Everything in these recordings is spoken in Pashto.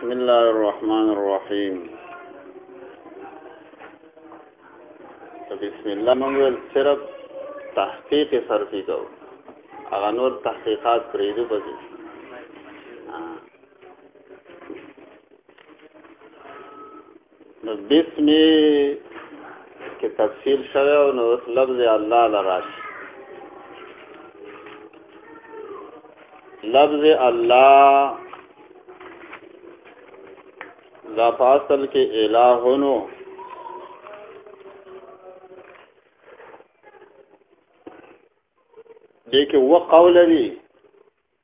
بسم الله الرحمن الرحيم بسم الله من ویل صرف تحقیق صرفی کو اغا نور تحقیقات پریدو بزی نو بسم کې تفصیل شوی او نو اوس لفظ الله لراش لفظ الله دا فاصل کې الہونو دې کې و قول دی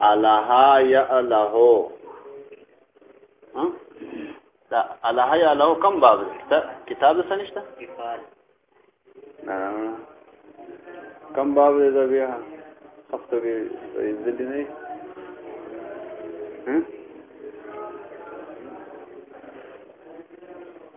الها یا الهو دا الها یا الهو کم باب دی دا کتاب څه نشته کم باب دی دا بیا هفته به ځلې نه هم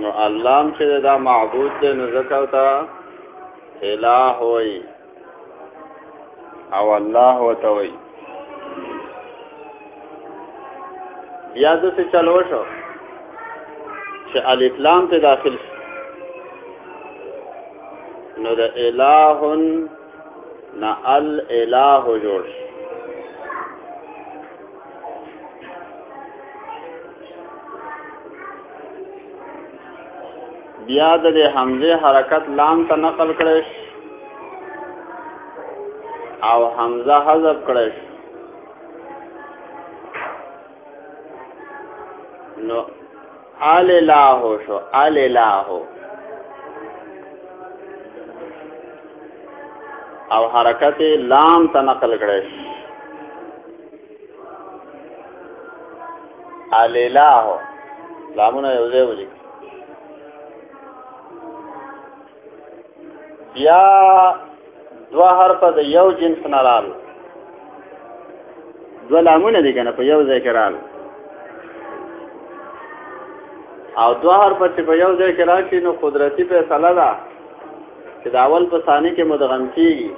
نو الله هم چې دا معبود دی نو ځکه ورته اله وایي او الله ورته وایي بیا داسې چل وشو چې الفلام ته داخل شو نو د الهن نه الاله جوړ شي بیا د حمزه حرکت لام ته نقل کړي او حمزه حذف کړي نو آل الہ شو آل الہ او حرکت لام ته نقل کړي آل الہ لامونه یو ځای ولي بیا دوا حرف د یو جنس نه رال دوا لامونه دي کنه په یو ځای کې رال او دوا حرف چې په یو ځای کې راشي نو قدرتي فیصله ده چې د اول په ثاني کې مدغم کیږي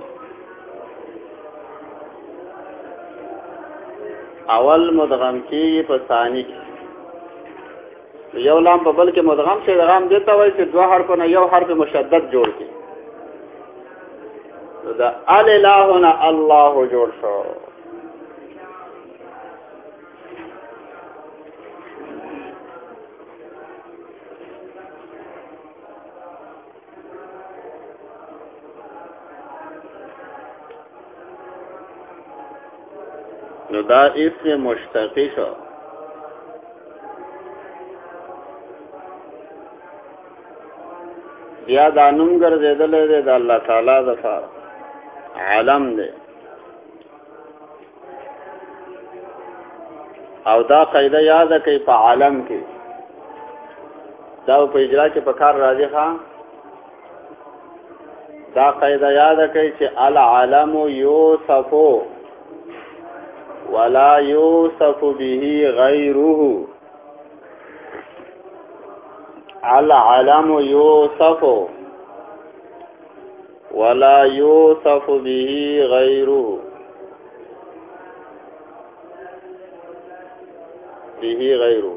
اول مدغم کیږي په ثاني کې یو لام په بل کې مدغم شي ادغام دې ته وایي چې دوه حرف نه یو حرف مشدد جوړ کړي دا ال اله نه الله جوړ شو نو دا اسم مشتقی شو بیا دا نوم ګرځیدل دی د الله تعالی د فار عالم دی او دا قاعده یاد کړئ په عالم کې دا په اجرا کې په کار راځي ها دا قاعده یاد کړئ چې العالم یوسفو ولا یوسف به غیره العالم یوسفو ولا يوصف به غيره به غيره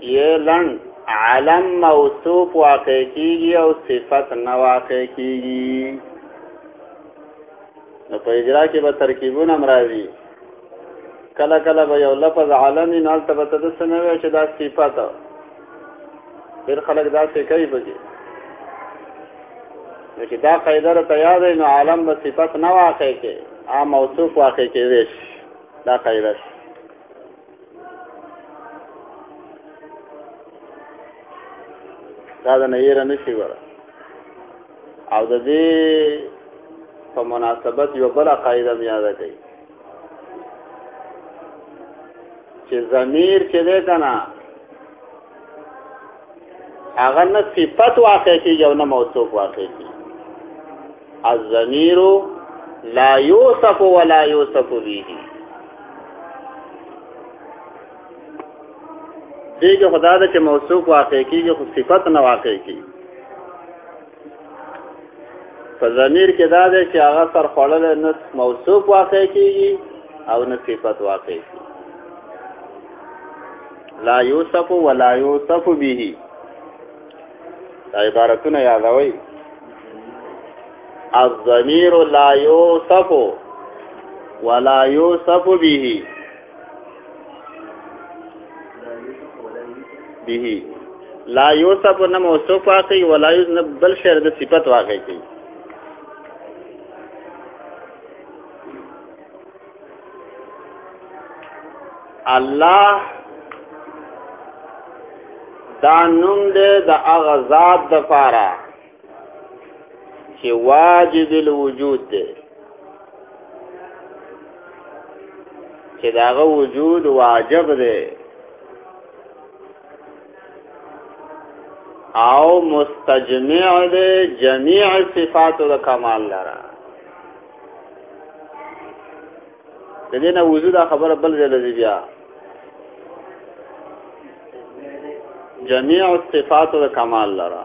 یہ لن علم موصوف واقع کیږي او صفت نه واقع کیږي نو په اجرا کې به ترکیبونه مرادي کله کله به یو لفظ عالمي نال ته به تدسنوي چې دا صفت ډېر خلک دا څه کوي په دې نو چې دا قاعده را تیار دی نو عالم به صفت نه واقع کې عام موصوف واقع کې ویش دا قاعده شي دا د نیر نه شي وره او د دې په مناسبت یو بل قاعده یاد کړئ چې ضمیر چې ده کنه هغه نه صفت واقع کیږي او نه موصوف واقع کیږي الضمیر لا یوصف ولا یوصف به دیگه خدا ده چې موصوف واقع کیږي خو صفت نه واقع کیږي په ضمیر کې دا دی چې هغه سر خوړل نه موصوف واقع کیږي او نه صفت واقع کیږي لا یوسف ولا یوسف به دا عبارتونه یادوي الضمیر لا یوسف ولا یوسف به به لا یوسف نه موصوف واقعي ولا یذنب بل شعر د صفت واقعي کوي الله دا نوم دې د اغزاد د پاره چې واجب الوجود دی چې داغه وجود واجب دی او مستجمع دی جميع صفات د کمال لره د دې نه وجود خبره بل ځای لږ بیا جميع صفات د کمال لره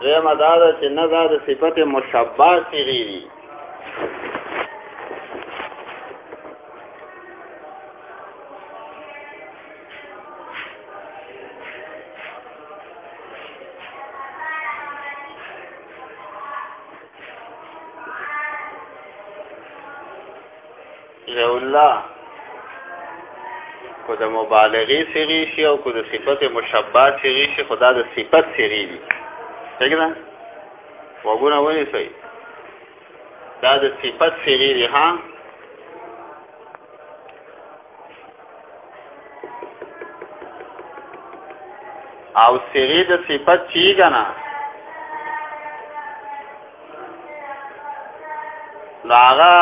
دویم دا ده چې نه دا د صفت مشبه صیغې دي ضیاء الله کو د مبالغه سری شي او کو د صفت مشبہ سری شي خدا د صفت سری دي څنګه وګونه ونی سي دا د صفت سری دي ها او سری د صفت چی کنه نو هغه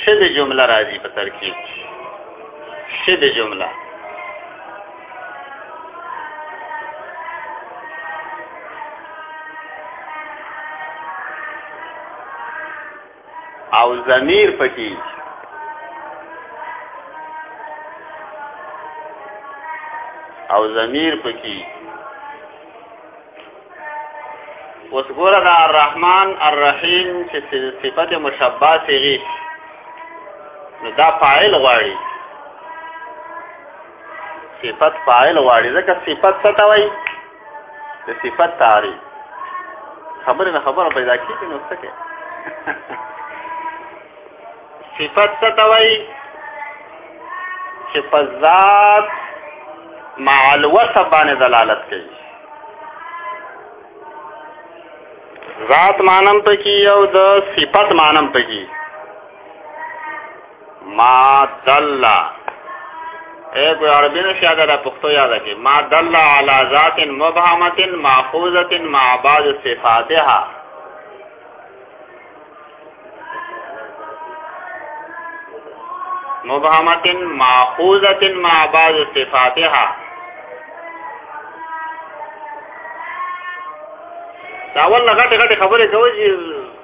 شد جمله راځي په ترکیب شد جمله او ضمیر پکې او ضمیر پکې اوس ګوره دا الرحمن الرحیم چې صفت مشبہ سیږي نو دا فاعل غواړي صفت فاعل غواړي ځکه صفت څه ته وایي د صفت تعریف خبره نه خبره پیدا کیږي نو څه کې صفت څه ته وایي چې په ذات مع الوصف باندې دلالت کوي ذات مانم پکې او د صفت مانم پکې ما دل اے کوئی عربی نو شاګه دا پښتو یاد کی ما دل علی ذات مبهمه ماخوذه مع بعض صفاتها مبهمه ماخوذه مع بعض صفاتها دا ول غټه غټه خبره کوي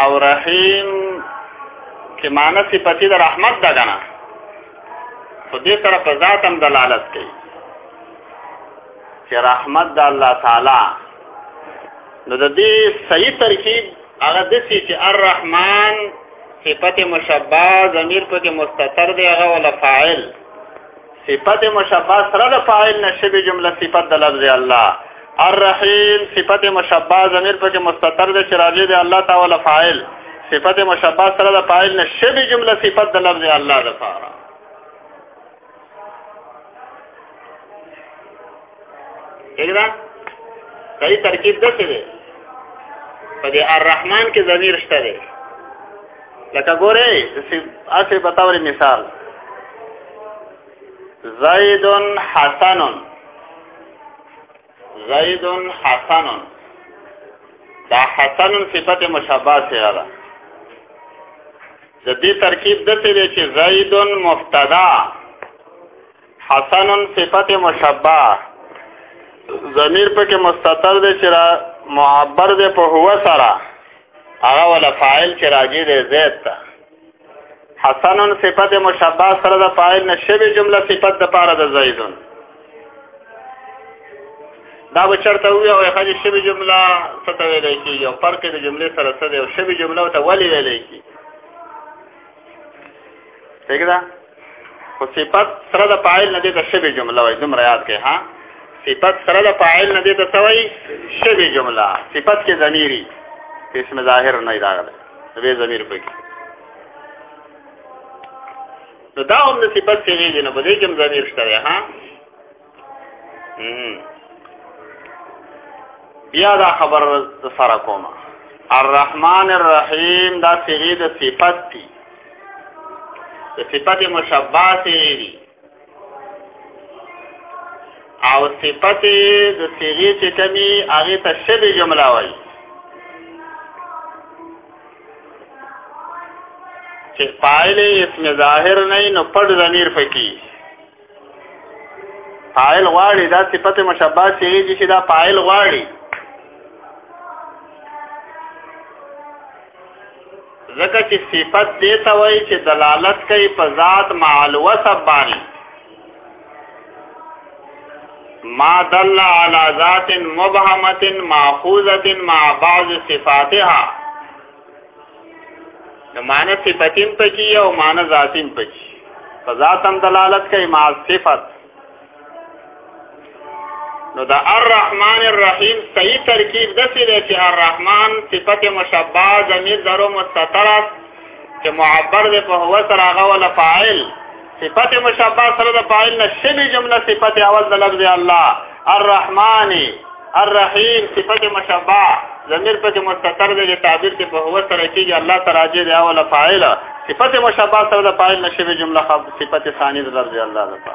او رحیم چې معنی صفتی د رحمت ده کنه خو دې سره په ذات هم دلالت کوي چې رحمت د الله تعالی نو د دې صحیح ترکیب هغه د سې چې الرحمن صفت مشبہ ضمیر پکې مستتر دی هغه ولا فاعل صفت مشبه سره د فاعل نشبه جمله صفت د لفظ الله الرحیم صفت مشبه ضمیر پکې مستتر دی چې راجع دی الله تعالی فاعل صفت مشبه سره د فاعل نه شبي جمله صفت د لفظ الله د فاعل څنګه صحیح ترکیب د څه دی په دې الرحمن کې ضمیر شته دی لکه ګوره اسه بتاوري مثال زید حسن زید حسن دا حسن صفت مشابه سره ده د دې ترکیب د څه دی چې زید مبتدا حسن صفت مشبع ضمیر په کې مستتر دی چې را معبر دی په هو سره هغه ولا فاعل چې راځي دی زید ته حسن صفت مشبع سره د فاعل نشوي جمله صفت د پاره د زیدون دا به چرته وي او خځې شوي جمله څه ته ویلی کېږي او فرق د جملې سره څه دی او شوي جمله ته ولې ویلی کېږي ٹھیک ده خو صفت سره د فاعل نه دې ته شبه جمله وای دومره یاد کړئ ها صفت سره د فاعل نه دې ته څه وای شبه جمله صفت کې ضمیری اسم ظاهر نه راغله به ضمیر پکې نو دا هم د صفت کې نه بده کوم ضمیر شته ها بیا دا خبر سره کوم الرحمن الرحیم دا صیغه د صفت دی د صفت مشبہ صیغه دی او صفت د صیغه چې کمی هغه ته شبه جمله وایي چې فاعل اسم ظاهر نه نو پړ ضمیر فکی فاعل غواړي دا صفت مشبه صيغه چې دا فاعل غواړي ځکه چې صفت دې ته وایي چې دلالت کوي په ذات معل وصف باندې ما دل على ذات مبهمه ماخوذه مع بعض صفاتها نو معنی صفتیم پکی او معنی ذاتیم پکی فذاتم دلالت کوي مع صفت نو دا الرحمن الرحیم صحیح ترکیب د څه دی چې الرحمن صفت مشبہ ضمیر ذرو مستتر چې معبر دی په هو سره هغه ولا فاعل صفت مشبه سره د فاعل نه شبي جمله صفت اول د لفظ الله الرحمن الرحیم صفت مشبه ضمیر په کې مستتر دی چې تعبیر کې په هو سره کېږي الله تراجه دی اول فاعل صفت مشبه سره د فاعل نه شبي جمله صفت ثانی د لفظ الله ده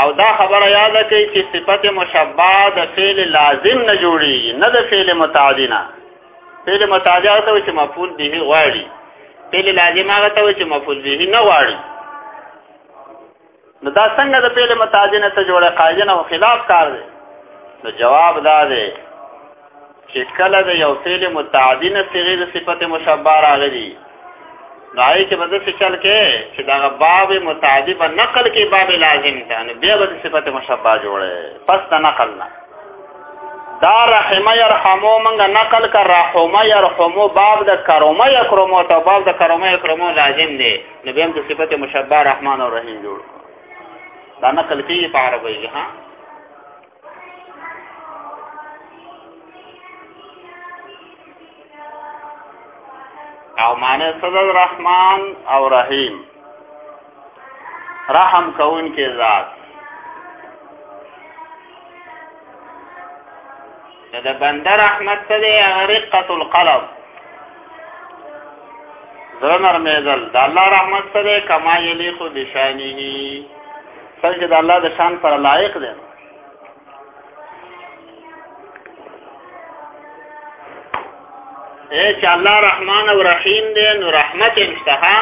او دا خبره یاد کړئ چې صفت مشبعه د فعل لازم نه جوړیږي نه د فعل متعدی نه فعل متعدی هغه ته چې مفعول به غواړي فعل لازم هغه ته چې مفعول به نه غواړي نو دا څنګه د فعل متعدی نه ته جوړه قاعده نه خلاف کار دی نو جواب دا دی چې کله د یو فعل متعدی نه صيغه د صفت مشبه راغلي نو هغه کې به د څه چل کې چې دا باب متعدی په نقل کې باب لازم ده نو بیا به د صفت مشبه جوړه پس د نقل نه دا رحمه يرحمو منګه نقل کر رحمه يرحمو باب د کرمه یکرمو ته باب د کرمه یکرمو لازم دی نو بیا د صفت مشبه رحمان او رحیم جوړ دا نقل کې په عربی ها او معنی صدر رحمان او رحیم رحم کون کې ذات نو د بندر احمد ته دی رقت القلب زړه نرمېدل د الله رحمت ته دی کما یلیق بشانه څنګه چې د الله د شان پر لایق دی اے چې الله رحمان او رحیم دی نو رحمت انشتها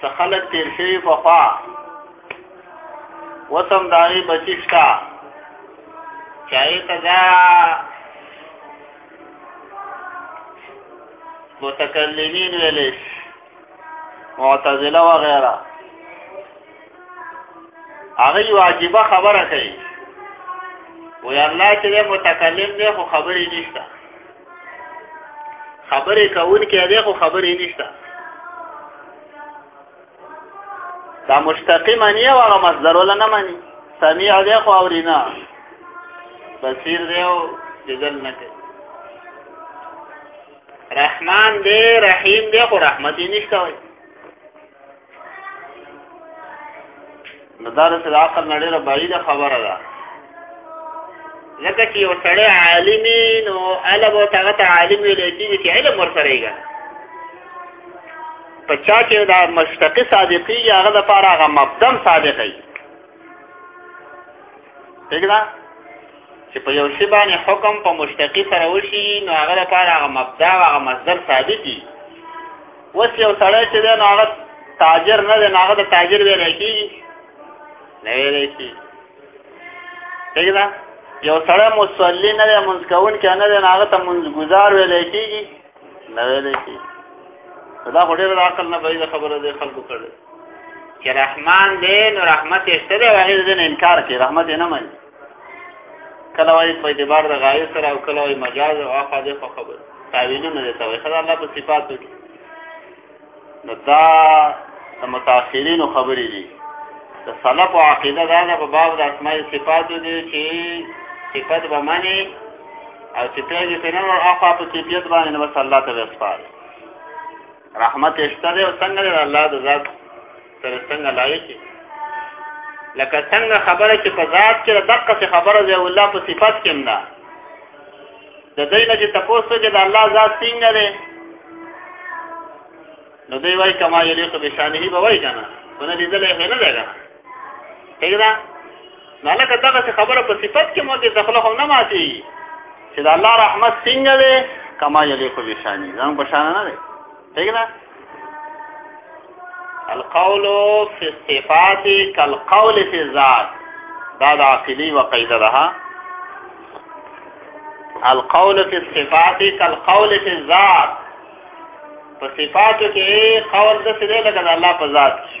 څه خلک تیر شوي په خوا اوس هم د هغې بچي شته چې هغې ته دا متکلمین ویلی شي معتزله وغیره هغه یو عجیبه خبره کوي وی الله چې متکلم دی خو خبرې نشته خبرې کول کې دی خو خبرې نشته دا مشتقی معنی او هغه مصدر ولا نه معنی سميع دی خو اورینا بصیر دی او جدل نه کوي رحمان دی رحیم دی خو رحمت یې نشته وای نو دا د عقل نه ډېره بعیده خبره ده لکه چې یو سړی عالمي نو هله به ورته هغه ته عالم ویلی کېږي چې علم ورسره یې په چا چې دا مشتقي صادقېږي هغه دپاره هغه مبدم صادقوي ٹھیک ده چې په یو شی باندې حکم په مشتقي سره وشي نو هغه لپاره هغه مبدا او هغه مصدر ثابت دي اوس یو سړی چې دی نو هغه تاجر نه دی نو هغه د تاجر ویل کېږي نه ویل کېږي ٹھیک ده یو سړی مصلي نه دی مونځ کوونکی نه دی نو هغه ته مونځګزار ویل کېږي نه ویل کېږي دا خو ډېره د عقل نه بعیده خبره دی خلکو کړې چې رحمان دی نو رحمت یې شته دی هغې د انکار کوي رحمت یې نه مني کله وایي په اعتبار د غایې سره او کله وایي مجاز او اخوا دې خو خبر تعویلونه دې ته وایي خدای الله په صفاتو کې نو دا د متاخرینو خبرې دي د سلف او عقیده دا ده په باب د اسماء صفاتو دي چې صفات به معنی او چې پیږي په نور اخوا په کیفیت باندې نو بس الله ته وسپاره رحمت شته دی او څنګه دی الله د ذات سره څنګه لایق لکه څنګه خبره چې په ذات کې دقه څه خبره دی او الله په صفات کې نه د دې نه چې تاسو کې د الله ذات څنګه دی نو دی وای کما یلیق بشانه به وای کنه ونه دې دلې نه لګا څنګه نه لکه دغه خبره په صفت کې مو دې دخله خو نه ماتي چې د الله رحمت څنګه دی کما یلیق بشانی زموږ بشان نه دی ٹھیک ده القول فی الصفات کالقول فی الذات دا د عقلی و قیده ده القول فی الصفات کالقول فی الذات په صفاتو کې قول د څه دی لکه د الله په ذات کې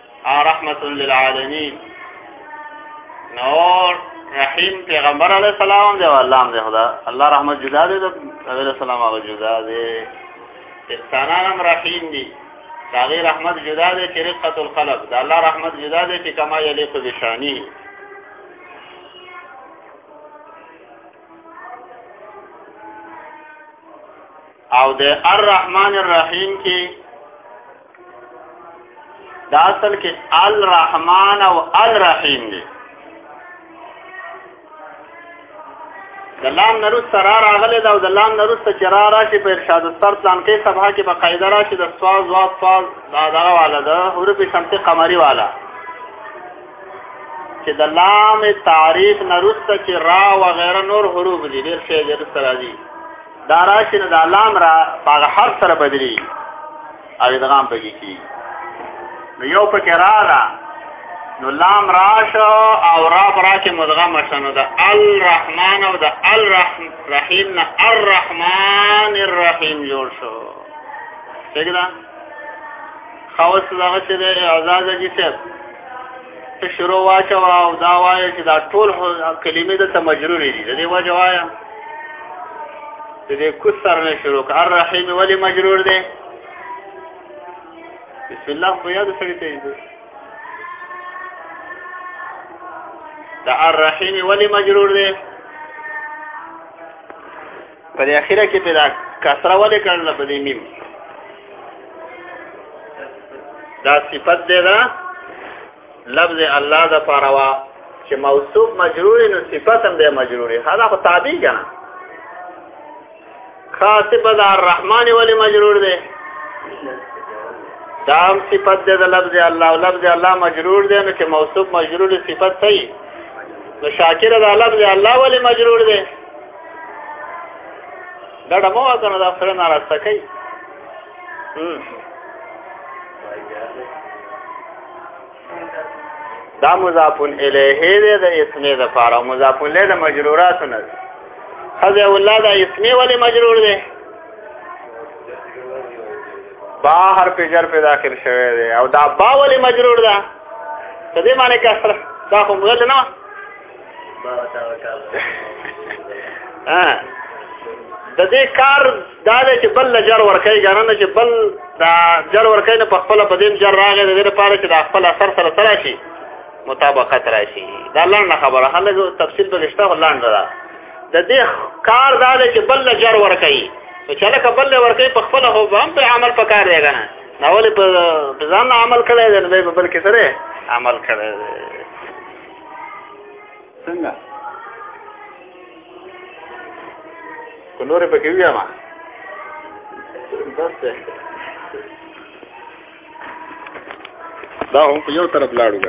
رحمت للعالمین نور رحیم پیغمبر علی السلام دی الله هم دی خدا الله رحمت جدا دی د علی السلام هغه جدا دی انسانان هم رحیم دي داغه رحمت جدا دی چې رقت القلب د الله رحمت جدا دی چې کما یلیق بشانی او د الرحمن الرحیم کې دا اصل کې الرحمن او الرحیم دی د لام نروس سره راغلی دا او د لام نروس ته چې را راشي په ارشاد السر پلان کې صفحه کې په قاعده راشي د سواز واز فاز دا دغه والا ده حروف شمسي قمري والا چې د لام تعریف نروس ته چې را و غیره نور حروف دي ډېر شی ډېر سره دي دا راشي نو دا لام را هغه حرف سره بدلی او ادغام پکې کی نو یو پکې را را نو لام راشه او را برا کې مدغم شنو دا الرحمن او دا الرحیم نه الرحمن الرحیم جوړ شو څنګه خاوس دغه چې د اعزاز جی صاحب ته شروع واچوه او دا وایه چې دا ټول کلمې دلته مجرورې دي د دې وجه وایه د دې کوس سره نه شروع کړه الرحیم ولې مجرور دی بسم الله خو یاد سړی ته دی دا الرحیم ولې مجرور دی په دې اخیره کې پیدا کسره ولې کړل په دې میم دا صفت دی دا لفظ الله د پاروا چې موصوف مجرور نو صفت هم دی مجرور هدا خو تابع کنه خاصه بد الرحمن ولې مجرور دی دام صفت دی د لفظ الله او لفظ الله مجرور دی نو چې موصوف مجرور صفت صحیح نو شاکر د لفظ الله ولې مجرور دی دا ډمو کنه دا سره ناراسته کوي دا مضاف الیه دی د اسمه د فارو مضاف الیه د مجرورات نه خذ الله دا اسمه ولی مجرور دی با حرف جر په داخل شوی دی او دا با ولی مجرور ده څه دې معنی کسره دا کوم غل نه د دې کار دا دی چې بل له جر ورکوي که نه چې بل دا جر ورکوي نه په خپله په دې جر راغی د دې لپاره چې دا خپل اثر سره سره شي مطابقت راشي دا لنډه خبره خلک تفصیل به شته خو لنډه ده د دې کار دا دی چې بل له جر ورکوي نو چې لکه بل له ورکوي په خپله خو به هم پرې عمل په کار دی که نه نو ولې په ځان عمل کړی دی نو دی به بل کې سره عمل کړی دی څنګه کو نور په کې ویما بس دا هم په یو طرف لاړو